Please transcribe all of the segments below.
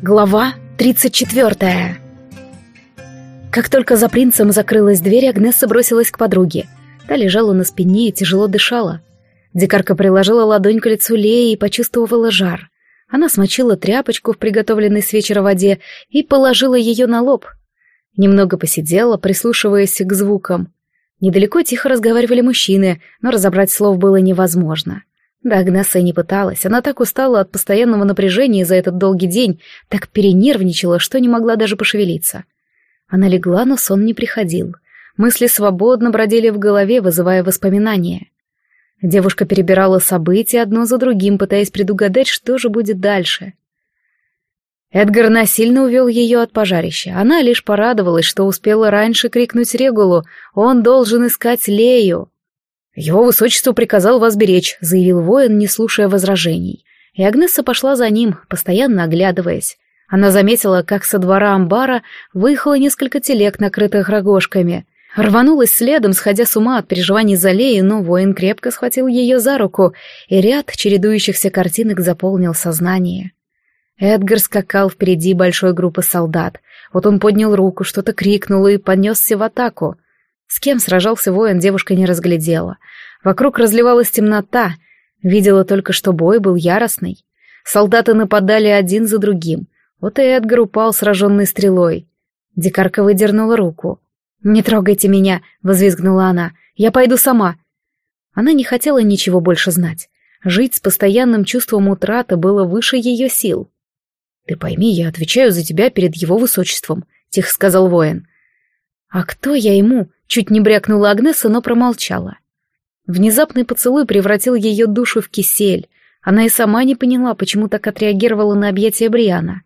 Глава 34 Как только за принцем закрылась дверь, Агнесса бросилась к подруге. Та лежала на спине и тяжело дышала. Дикарка приложила ладонь к лицу Леи и почувствовала жар. Она смочила тряпочку в приготовленной с вечера воде и положила ее на лоб. Немного посидела, прислушиваясь к звукам. Недалеко тихо разговаривали мужчины, но разобрать слов было невозможно. Да, Агнесса не пыталась. Она так устала от постоянного напряжения за этот долгий день, так перенервничала, что не могла даже пошевелиться. Она легла, но сон не приходил. Мысли свободно бродили в голове, вызывая воспоминания. Девушка перебирала события одно за другим, пытаясь предугадать, что же будет дальше. Эдгар насильно увел ее от пожарища. Она лишь порадовалась, что успела раньше крикнуть Регулу «Он должен искать Лею!» «Его высочество приказал вас беречь», — заявил воин, не слушая возражений. И Агнесса пошла за ним, постоянно оглядываясь. Она заметила, как со двора амбара выехало несколько телег, накрытых рогожками. Рванулась следом, сходя с ума от переживаний за Лею, но воин крепко схватил ее за руку, и ряд чередующихся картинок заполнил сознание. Эдгар скакал впереди большой группы солдат. Вот он поднял руку, что-то крикнул и понесся в атаку — с кем сражался воин, девушка не разглядела. Вокруг разливалась темнота. Видела только, что бой был яростный. Солдаты нападали один за другим. Вот и Эдгар упал, сраженный стрелой. Дикарка выдернула руку. «Не трогайте меня!» — возвизгнула она. «Я пойду сама!» Она не хотела ничего больше знать. Жить с постоянным чувством утраты было выше ее сил. «Ты пойми, я отвечаю за тебя перед его высочеством», — тихо сказал воин. «А кто я ему?» Чуть не брякнула Агнеса, но промолчала. Внезапный поцелуй превратил ее душу в кисель. Она и сама не поняла, почему так отреагировала на объятия Бриана.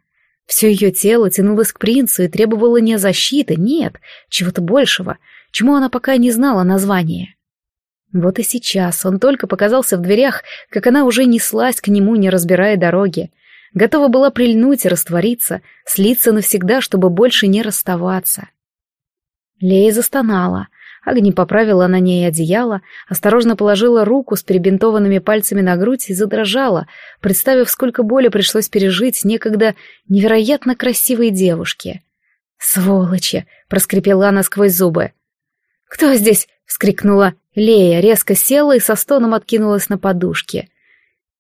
Все ее тело тянулось к принцу и требовало не защиты, нет, чего-то большего, чему она пока не знала названия. Вот и сейчас он только показался в дверях, как она уже неслась к нему, не разбирая дороги. Готова была прильнуть и раствориться, слиться навсегда, чтобы больше не расставаться. Лея застонала. Агни поправила на ней одеяло, осторожно положила руку с перебинтованными пальцами на грудь и задрожала, представив, сколько боли пришлось пережить некогда невероятно красивой девушке. «Сволочи!» — проскрипела она сквозь зубы. «Кто здесь?» — вскрикнула Лея, резко села и со стоном откинулась на подушке.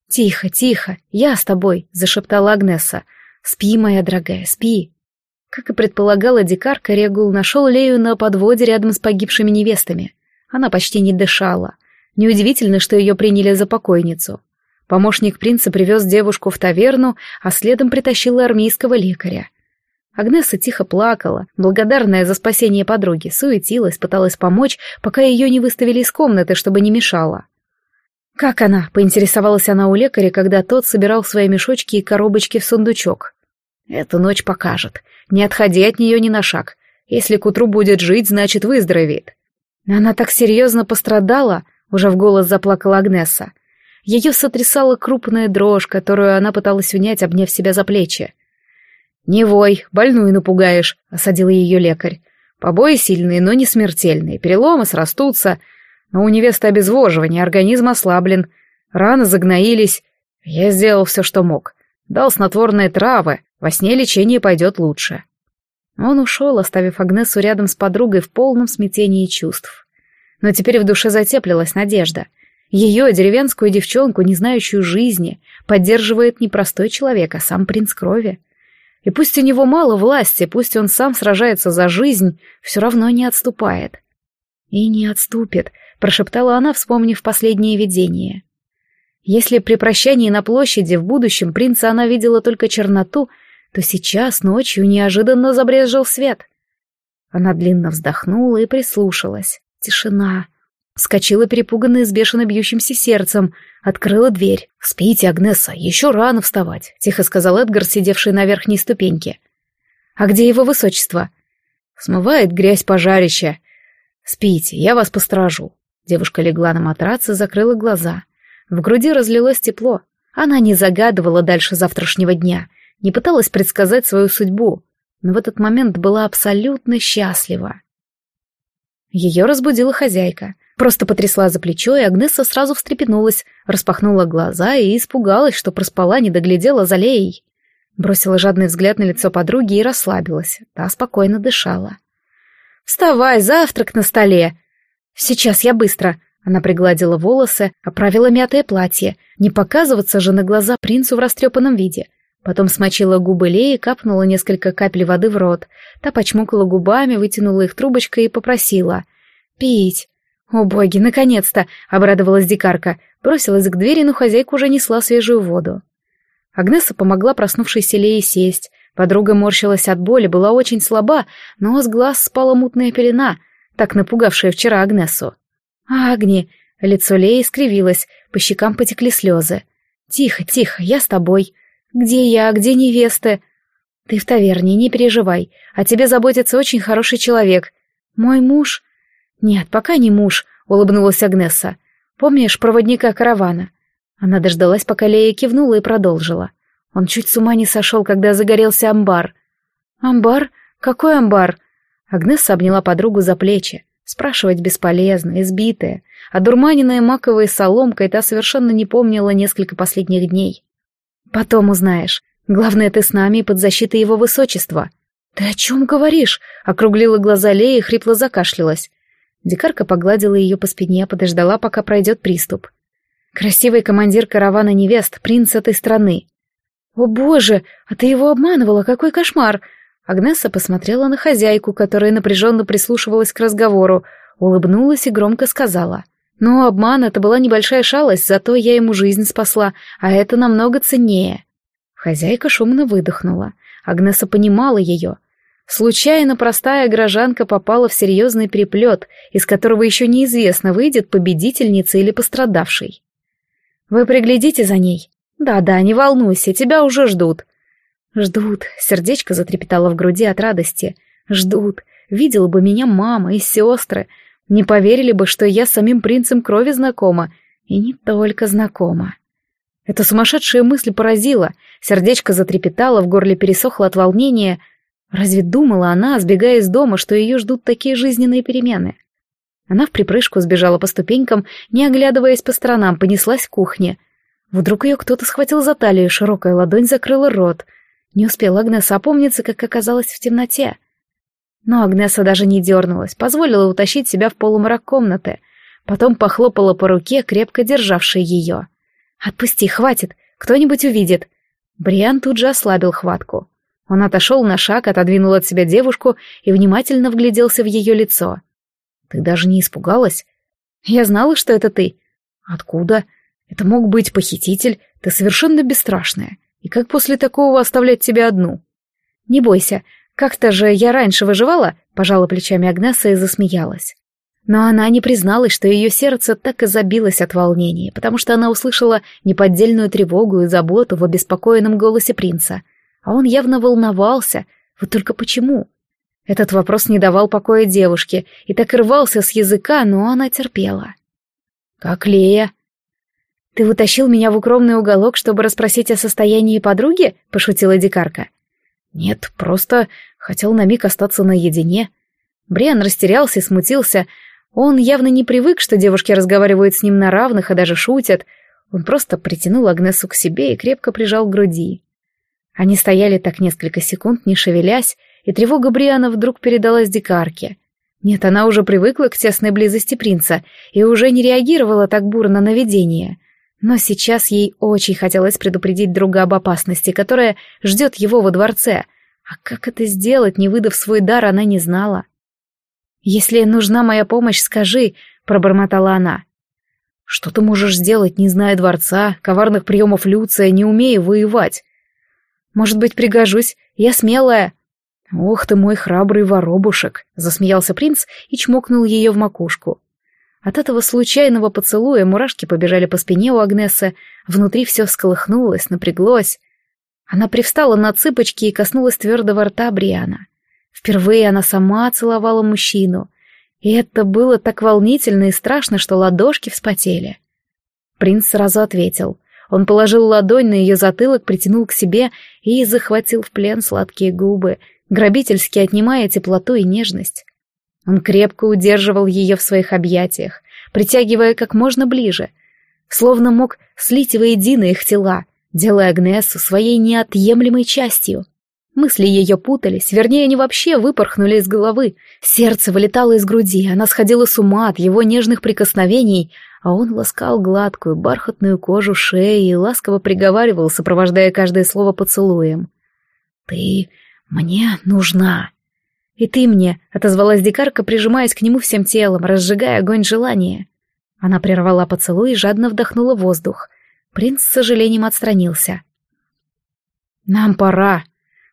«Тихо, тихо, я с тобой», — зашептала Агнеса. «Спи, моя дорогая, спи». Как и предполагала дикарка, Регул нашел Лею на подводе рядом с погибшими невестами. Она почти не дышала. Неудивительно, что ее приняли за покойницу. Помощник принца привез девушку в таверну, а следом притащил армейского лекаря. Агнеса тихо плакала, благодарная за спасение подруги, суетилась, пыталась помочь, пока ее не выставили из комнаты, чтобы не мешала. «Как она?» — поинтересовалась она у лекаря, когда тот собирал свои мешочки и коробочки в сундучок. «Эта ночь покажет. Не отходи от нее ни на шаг. Если к утру будет жить, значит, выздоровеет. Она так серьезно пострадала, уже в голос заплакала Агнеса. Ее сотрясала крупная дрожь, которую она пыталась унять, обняв себя за плечи. «Не вой, больную напугаешь», — осадил ее лекарь. «Побои сильные, но не смертельные, переломы срастутся, но у невесты обезвоживание, организм ослаблен, раны загноились. Я сделал все, что мог. Дал снотворные травы, во сне лечение пойдет лучше. Он ушел, оставив Агнесу рядом с подругой в полном смятении чувств. Но теперь в душе затеплилась надежда. Ее, деревенскую девчонку, не знающую жизни, поддерживает не простой человек, а сам принц крови. И пусть у него мало власти, пусть он сам сражается за жизнь, все равно не отступает. «И не отступит», — прошептала она, вспомнив последнее видение. Если при прощании на площади в будущем принца она видела только черноту, то сейчас ночью неожиданно забрезжил свет. Она длинно вздохнула и прислушалась. Тишина. Вскочила перепуганная с бешено бьющимся сердцем, открыла дверь. «Спите, Агнеса, еще рано вставать», — тихо сказал Эдгар, сидевший на верхней ступеньке. «А где его высочество?» «Смывает грязь пожарища. Спите, я вас постражу». Девушка легла на матрац и закрыла глаза. В груди разлилось тепло. Она не загадывала дальше завтрашнего дня, не пыталась предсказать свою судьбу, но в этот момент была абсолютно счастлива. Ее разбудила хозяйка. Просто потрясла за плечо, и Агнесса сразу встрепенулась, распахнула глаза и испугалась, что проспала, не доглядела за Леей. Бросила жадный взгляд на лицо подруги и расслабилась. Та спокойно дышала. «Вставай, завтрак на столе!» «Сейчас я быстро!» Она пригладила волосы, оправила мятое платье. Не показываться же на глаза принцу в растрепанном виде. Потом смочила губы Леи капнула несколько капель воды в рот. Та почмокала губами, вытянула их трубочкой и попросила. «Пить!» «О боги, наконец-то!» — обрадовалась дикарка. Бросилась к двери, но хозяйка уже несла свежую воду. Агнеса помогла проснувшейся Лее сесть. Подруга морщилась от боли, была очень слаба, но с глаз спала мутная пелена, так напугавшая вчера Агнесу. «Агни!» — лицо Леи скривилось, по щекам потекли слезы. «Тихо, тихо, я с тобой. Где я, где невесты?» «Ты в таверне, не переживай. О тебе заботится очень хороший человек. Мой муж...» «Нет, пока не муж», — улыбнулась Агнеса. «Помнишь проводника каравана?» Она дождалась, пока Лея кивнула и продолжила. Он чуть с ума не сошел, когда загорелся амбар. «Амбар? Какой амбар?» Агнеса обняла подругу за плечи. Спрашивать бесполезно, избитая. Одурманенная маковой соломкой, та совершенно не помнила несколько последних дней. «Потом узнаешь. Главное, ты с нами под защитой его высочества». «Ты о чем говоришь?» — округлила глаза Лея и хрипло закашлялась. Дикарка погладила ее по спине, подождала, пока пройдет приступ. «Красивый командир каравана невест, принц этой страны». «О боже, а ты его обманывала, какой кошмар!» Агнеса посмотрела на хозяйку, которая напряженно прислушивалась к разговору, улыбнулась и громко сказала. «Ну, обман — это была небольшая шалость, зато я ему жизнь спасла, а это намного ценнее». Хозяйка шумно выдохнула. Агнеса понимала ее. Случайно простая горожанка попала в серьезный переплет, из которого еще неизвестно, выйдет победительница или пострадавший. «Вы приглядите за ней?» «Да-да, не волнуйся, тебя уже ждут», Ждут, сердечко затрепетало в груди от радости. Ждут, видела бы меня мама и сестры. Не поверили бы, что я с самим принцем крови знакома. И не только знакома. Эта сумасшедшая мысль поразила. Сердечко затрепетало, в горле пересохло от волнения. Разве думала она, сбегая из дома, что ее ждут такие жизненные перемены? Она в припрыжку сбежала по ступенькам, не оглядываясь по сторонам, понеслась к кухне. Вдруг ее кто-то схватил за талию, широкая ладонь закрыла рот — не успела Агнеса опомниться, как оказалась в темноте. Но Агнеса даже не дернулась, позволила утащить себя в полумрак комнаты, потом похлопала по руке, крепко державшей ее. «Отпусти, хватит, кто-нибудь увидит». Бриан тут же ослабил хватку. Он отошел на шаг, отодвинул от себя девушку и внимательно вгляделся в ее лицо. «Ты даже не испугалась?» «Я знала, что это ты». «Откуда? Это мог быть похититель, ты совершенно бесстрашная. И как после такого оставлять тебя одну? Не бойся, как-то же я раньше выживала, пожала плечами Агнеса и засмеялась. Но она не призналась, что ее сердце так и забилось от волнения, потому что она услышала неподдельную тревогу и заботу в обеспокоенном голосе принца. А он явно волновался. Вот только почему? Этот вопрос не давал покоя девушке, и так рвался с языка, но она терпела. «Как Лея?» «Ты утащил меня в укромный уголок, чтобы расспросить о состоянии подруги?» — пошутила дикарка. «Нет, просто хотел на миг остаться наедине». Бриан растерялся и смутился. Он явно не привык, что девушки разговаривают с ним на равных и даже шутят. Он просто притянул Агнесу к себе и крепко прижал к груди. Они стояли так несколько секунд, не шевелясь, и тревога Бриана вдруг передалась дикарке. Нет, она уже привыкла к тесной близости принца и уже не реагировала так бурно на видение — но сейчас ей очень хотелось предупредить друга об опасности, которая ждет его во дворце. А как это сделать, не выдав свой дар, она не знала. «Если нужна моя помощь, скажи», — пробормотала она. «Что ты можешь сделать, не зная дворца, коварных приемов Люция, не умея воевать?» «Может быть, пригожусь, я смелая». «Ох ты мой храбрый воробушек», — засмеялся принц и чмокнул ее в макушку. От этого случайного поцелуя мурашки побежали по спине у Агнесы, внутри все всколыхнулось, напряглось. Она привстала на цыпочки и коснулась твердого рта Бриана. Впервые она сама целовала мужчину, и это было так волнительно и страшно, что ладошки вспотели. Принц сразу ответил. Он положил ладонь на ее затылок, притянул к себе и захватил в плен сладкие губы, грабительски отнимая теплоту и нежность. Он крепко удерживал ее в своих объятиях, притягивая как можно ближе, словно мог слить воедино их тела, делая Агнесу своей неотъемлемой частью. Мысли ее путались, вернее, они вообще выпорхнули из головы. Сердце вылетало из груди, она сходила с ума от его нежных прикосновений, а он ласкал гладкую, бархатную кожу шеи и ласково приговаривал, сопровождая каждое слово поцелуем. «Ты мне нужна!» «И ты мне!» — отозвалась дикарка, прижимаясь к нему всем телом, разжигая огонь желания. Она прервала поцелуй и жадно вдохнула воздух. Принц с сожалением отстранился. «Нам пора.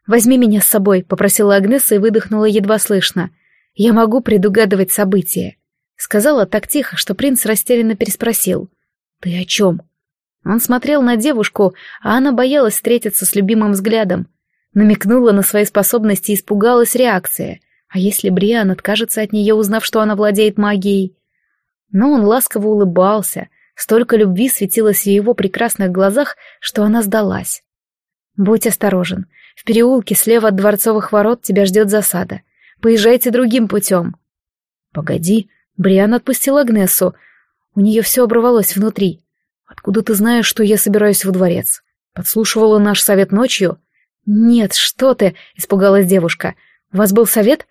Возьми меня с собой», — попросила Агнеса и выдохнула едва слышно. «Я могу предугадывать события», — сказала так тихо, что принц растерянно переспросил. «Ты о чем?» Он смотрел на девушку, а она боялась встретиться с любимым взглядом. Намекнула на свои способности и испугалась реакции. А если Бриан откажется от нее, узнав, что она владеет магией? Но он ласково улыбался, столько любви светилось в его прекрасных глазах, что она сдалась. «Будь осторожен. В переулке слева от дворцовых ворот тебя ждет засада. Поезжайте другим путем». «Погоди», — Бриан отпустил Агнесу. У нее все оборвалось внутри. «Откуда ты знаешь, что я собираюсь во дворец? Подслушивала наш совет ночью?» «Нет, что ты!» — испугалась девушка. «У вас был совет?»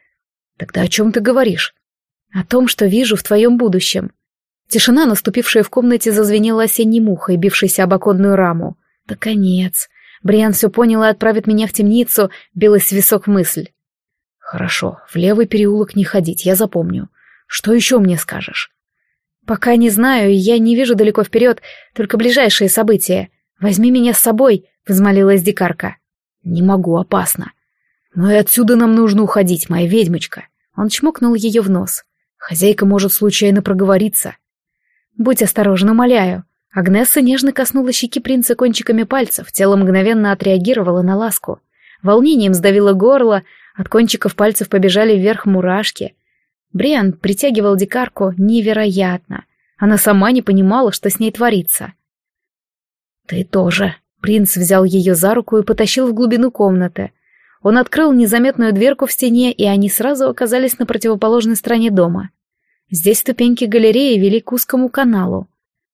«Тогда о чем ты говоришь?» О том, что вижу в твоем будущем. Тишина, наступившая в комнате, зазвенела осенней мухой, бившейся об оконную раму. Да конец. Бриан все понял и отправит меня в темницу, билась в висок мысль. Хорошо, в левый переулок не ходить, я запомню. Что еще мне скажешь? Пока не знаю, я не вижу далеко вперед, только ближайшие события. Возьми меня с собой, взмолилась дикарка. Не могу, опасно. Но и отсюда нам нужно уходить, моя ведьмочка. Он чмокнул ее в нос. Хозяйка может случайно проговориться. Будь осторожна, умоляю. Агнесса нежно коснула щеки принца кончиками пальцев, тело мгновенно отреагировало на ласку. Волнением сдавило горло, от кончиков пальцев побежали вверх мурашки. Бриан притягивал дикарку невероятно. Она сама не понимала, что с ней творится. «Ты тоже». Принц взял ее за руку и потащил в глубину комнаты. Он открыл незаметную дверку в стене, и они сразу оказались на противоположной стороне дома. Здесь ступеньки галереи вели к узкому каналу.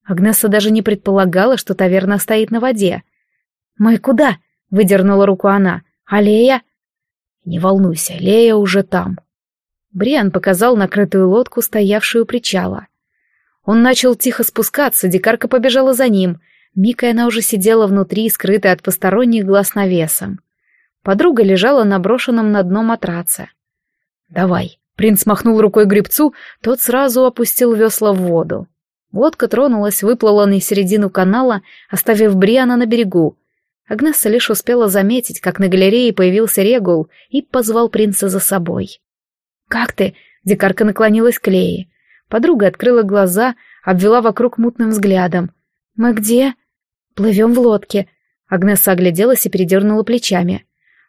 Агнеса даже не предполагала, что таверна стоит на воде. «Мы куда?» — выдернула руку она. «А Лея?» «Не волнуйся, Лея уже там». Бриан показал накрытую лодку, стоявшую у причала. Он начал тихо спускаться, дикарка побежала за ним. Мика она уже сидела внутри, скрытая от посторонних глаз навесом. Подруга лежала на брошенном на дно матраце. «Давай». Принц махнул рукой гребцу, тот сразу опустил весла в воду. Лодка тронулась, выплыла на середину канала, оставив Бриана на берегу. Агнесса лишь успела заметить, как на галерее появился Регул и позвал принца за собой. «Как ты?» — дикарка наклонилась к Лее. Подруга открыла глаза, обвела вокруг мутным взглядом. «Мы где?» «Плывем в лодке». Агнесса огляделась и передернула плечами.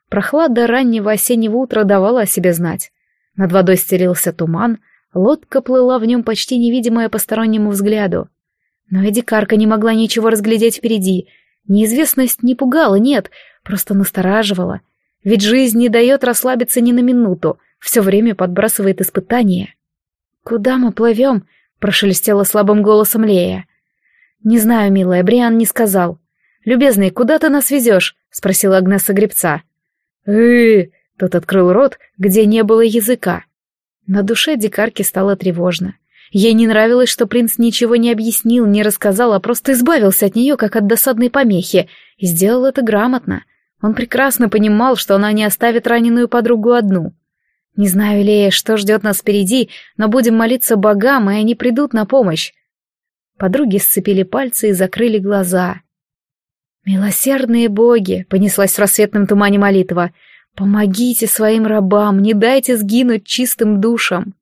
Прохлада раннего осеннего утра давала о себе знать. Над водой стерился туман, лодка плыла в нем почти невидимая постороннему взгляду. Но и дикарка не могла ничего разглядеть впереди. Неизвестность не пугала, нет, просто настораживала. Ведь жизнь не дает расслабиться ни на минуту, все время подбрасывает испытания. «Куда мы плывем?» — прошелестела слабым голосом Лея. «Не знаю, милая, Бриан не сказал». «Любезный, куда ты нас везешь?» — спросила Агнеса Гребца э Тот открыл рот, где не было языка. На душе дикарки стало тревожно. Ей не нравилось, что принц ничего не объяснил, не рассказал, а просто избавился от нее, как от досадной помехи, и сделал это грамотно. Он прекрасно понимал, что она не оставит раненую подругу одну. Не знаю, Лея, что ждет нас впереди, но будем молиться богам, и они придут на помощь. Подруги сцепили пальцы и закрыли глаза. «Милосердные боги!» — понеслась в рассветном тумане молитва. «Помогите своим рабам, не дайте сгинуть чистым душам!»